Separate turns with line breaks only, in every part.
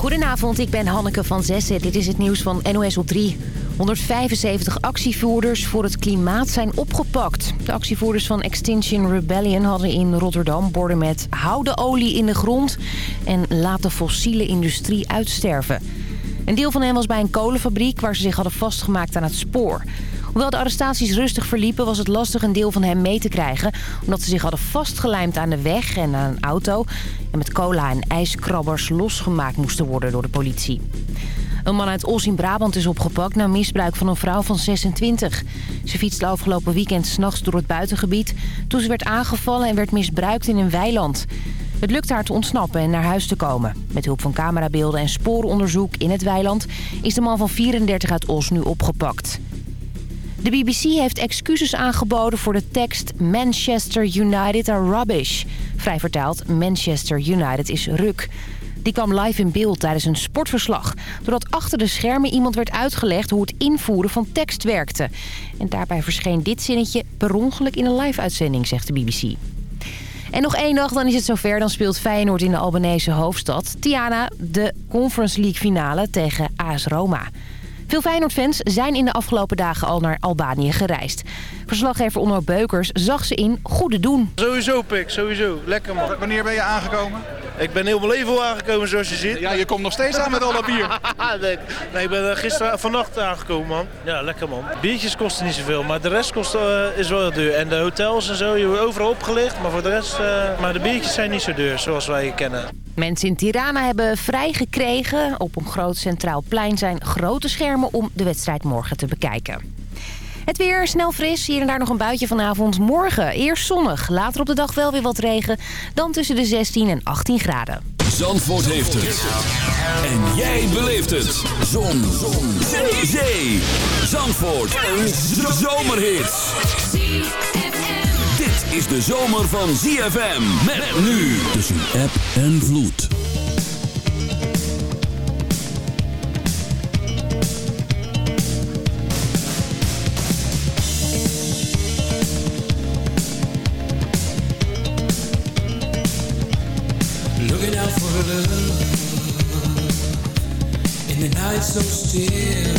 Goedenavond, ik ben Hanneke van Zessen. Dit is het nieuws van NOS op 3. 175 actievoerders voor het klimaat zijn opgepakt. De actievoerders van Extinction Rebellion hadden in Rotterdam borden met... hou de olie in de grond en laat de fossiele industrie uitsterven. Een deel van hen was bij een kolenfabriek waar ze zich hadden vastgemaakt aan het spoor. Hoewel de arrestaties rustig verliepen was het lastig een deel van hen mee te krijgen... omdat ze zich hadden vastgelijmd aan de weg en aan een auto... en met cola en ijskrabbers losgemaakt moesten worden door de politie. Een man uit Os in Brabant is opgepakt na misbruik van een vrouw van 26. Ze fietste afgelopen weekend s'nachts door het buitengebied... toen ze werd aangevallen en werd misbruikt in een weiland. Het lukte haar te ontsnappen en naar huis te komen. Met hulp van camerabeelden en sporenonderzoek in het weiland... is de man van 34 uit Os nu opgepakt. De BBC heeft excuses aangeboden voor de tekst Manchester United are rubbish. Vrij vertaald, Manchester United is ruk. Die kwam live in beeld tijdens een sportverslag. Doordat achter de schermen iemand werd uitgelegd hoe het invoeren van tekst werkte. En daarbij verscheen dit zinnetje per ongeluk in een live-uitzending, zegt de BBC. En nog één dag, dan is het zover. Dan speelt Feyenoord in de Albanese hoofdstad. Tiana, de Conference League finale tegen AS Roma. Veel Feyenoord-fans zijn in de afgelopen dagen al naar Albanië gereisd. Verslaggever Onno Beukers zag ze in goede doen.
Sowieso, Pik, sowieso. Lekker, man.
Wanneer ben je aangekomen?
Ik ben heel mijn leven al aangekomen, zoals je ziet.
Ja, je komt nog steeds aan met al dat bier.
nee, nee, ik ben gisteren vannacht aangekomen, man. Ja, lekker, man. Biertjes kosten niet zoveel, maar de rest kost, uh, is wel heel duur. En de hotels en zo, je wordt overal opgelicht, maar voor de rest... Uh, maar de biertjes zijn niet zo duur, zoals wij kennen.
Mensen in Tirana hebben vrijgekregen. Op een groot centraal plein zijn grote schermen om de wedstrijd morgen te bekijken. Het weer snel fris, hier en daar nog een buitje vanavond. Morgen eerst zonnig, later op de dag wel weer wat regen. Dan tussen de 16 en 18 graden.
Zandvoort heeft het. En jij beleeft het. Zon. Zon. Zee. Zee. Zandvoort. Een zomerhit. Dit is de zomer van ZFM. Met nu tussen app en vloed.
Still.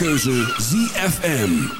keuze ZFM.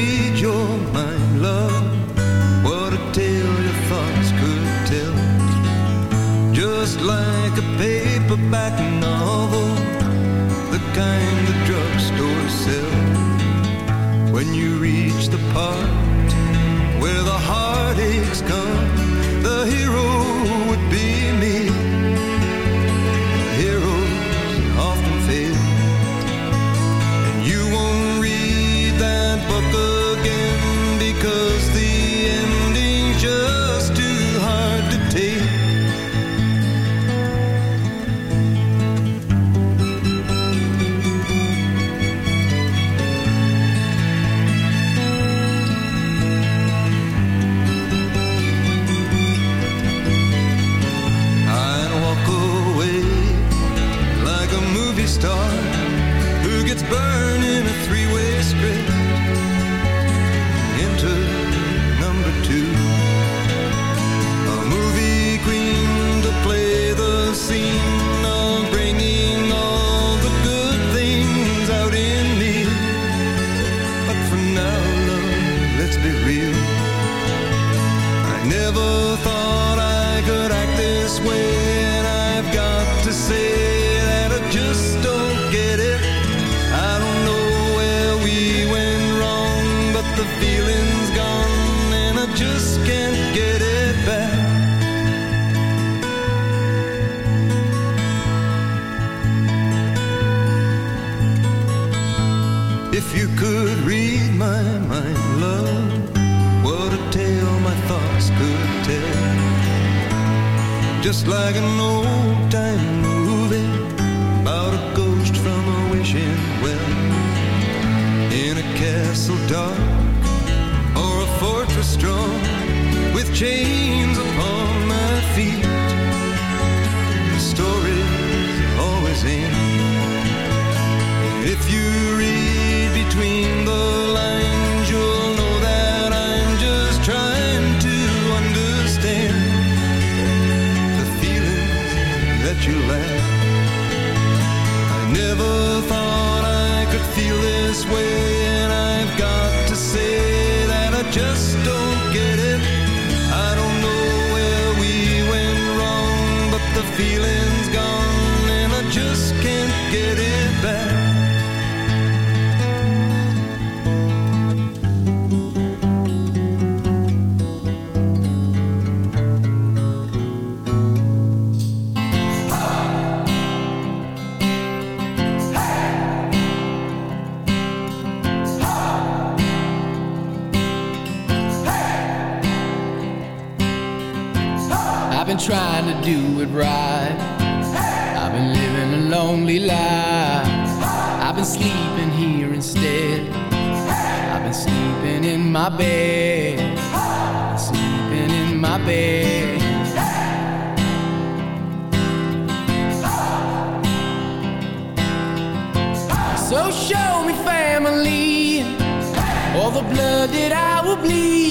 the
blood that I will bleed.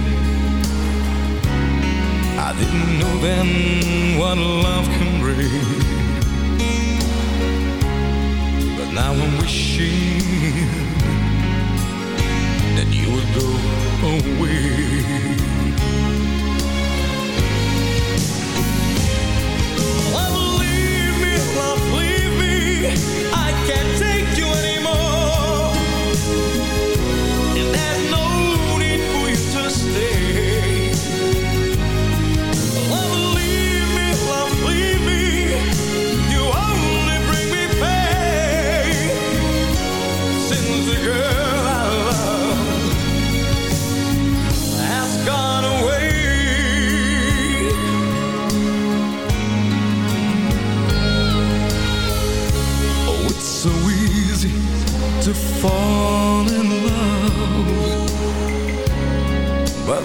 I didn't know then what love can bring. But now I'm wishing That you would go away. Love, leave me, love, leave me. I can't take you anymore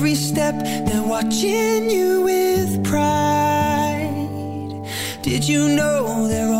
Every step, they're watching you with pride. Did you know they're always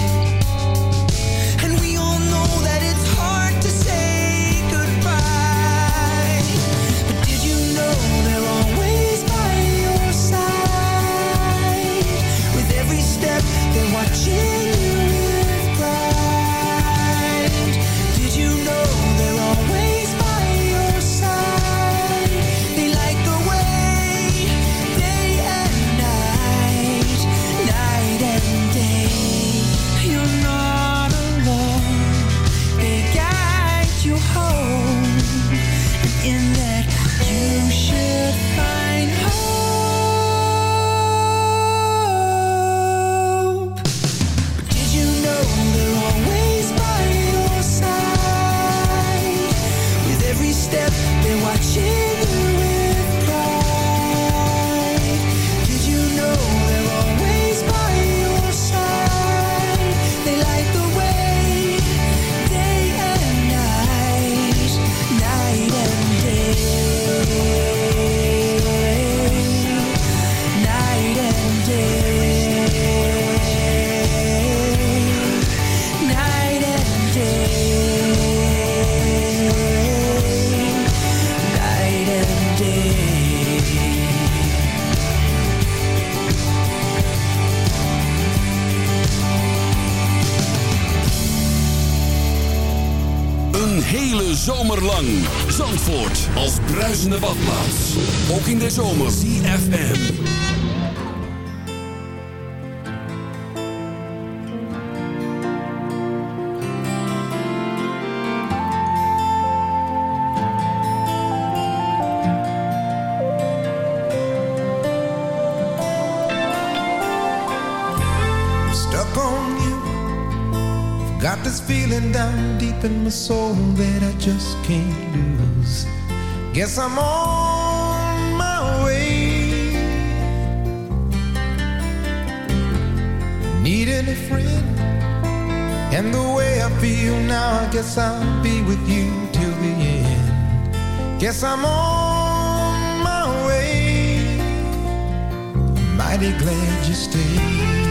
Zomer. ZFM.
I'm stuck on you. Got this feeling down deep in my soul that I just can't lose. Guess I'm on guess I'll be with you till the end. Guess I'm on my way. Mighty glad you stayed.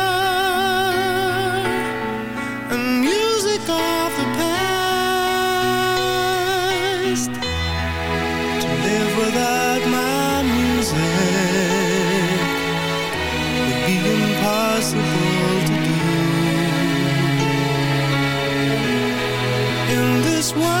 this world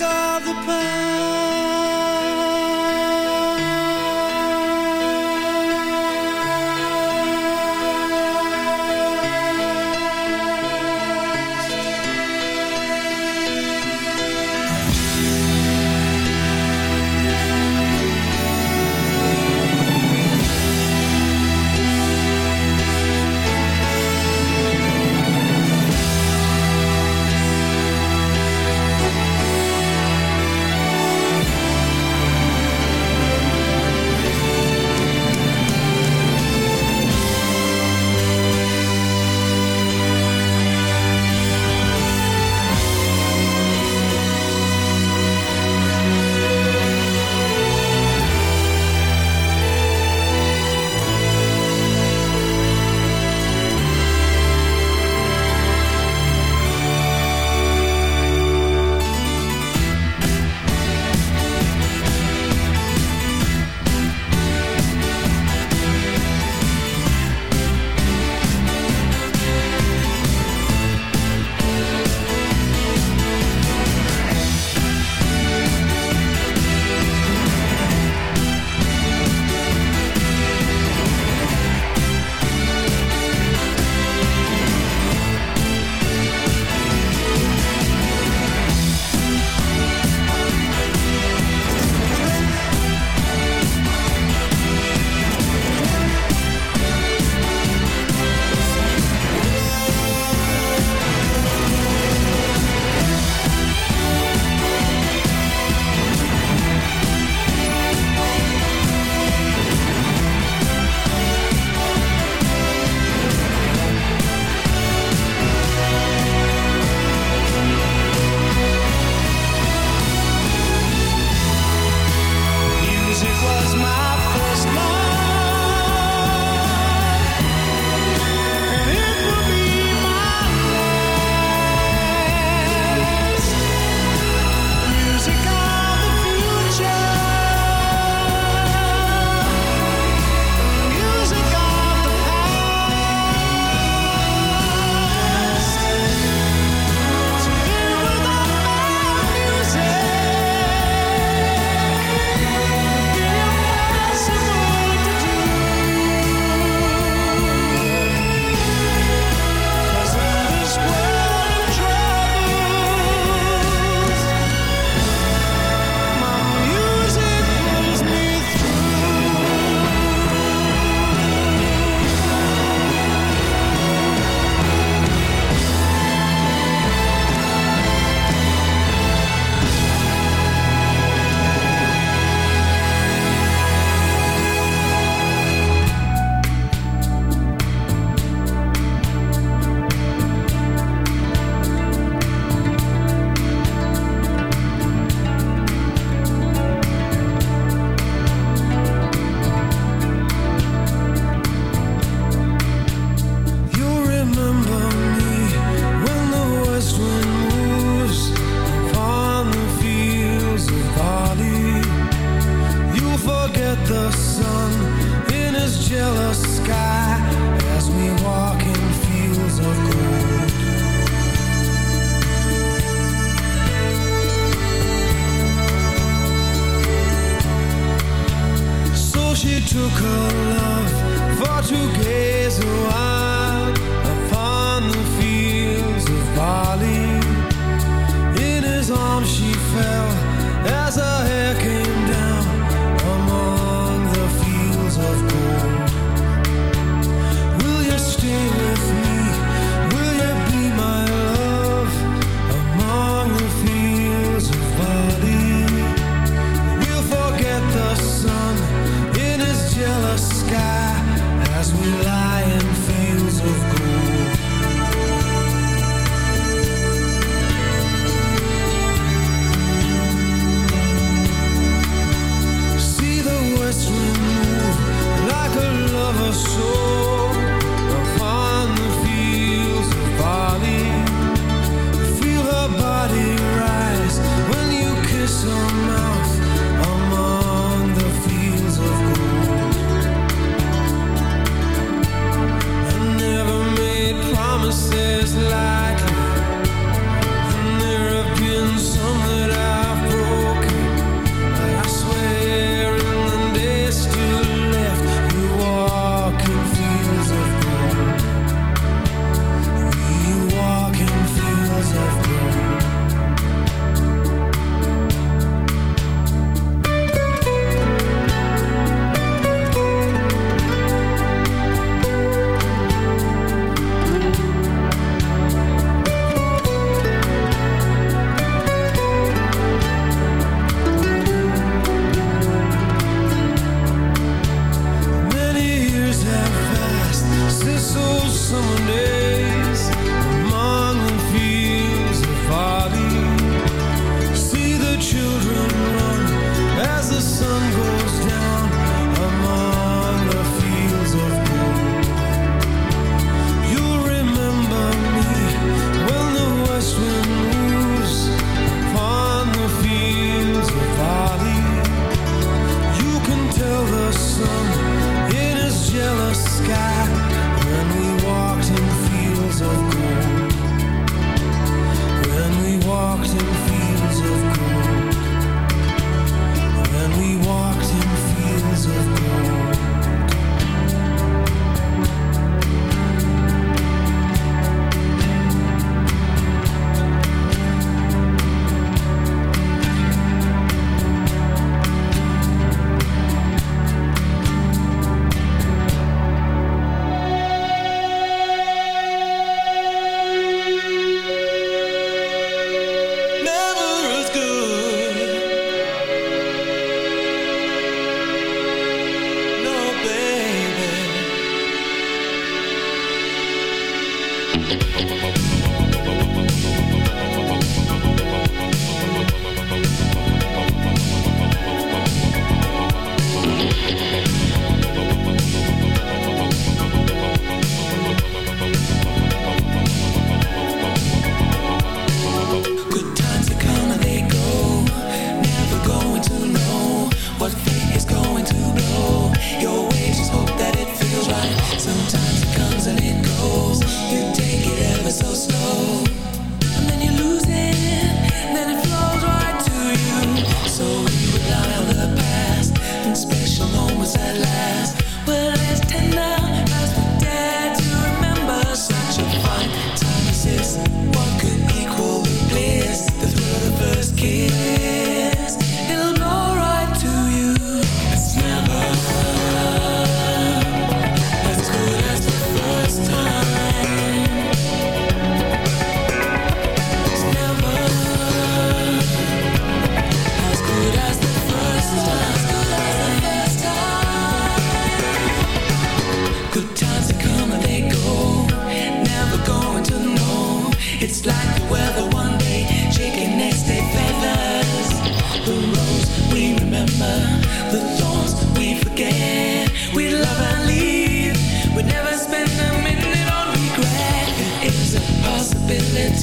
music the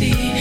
see.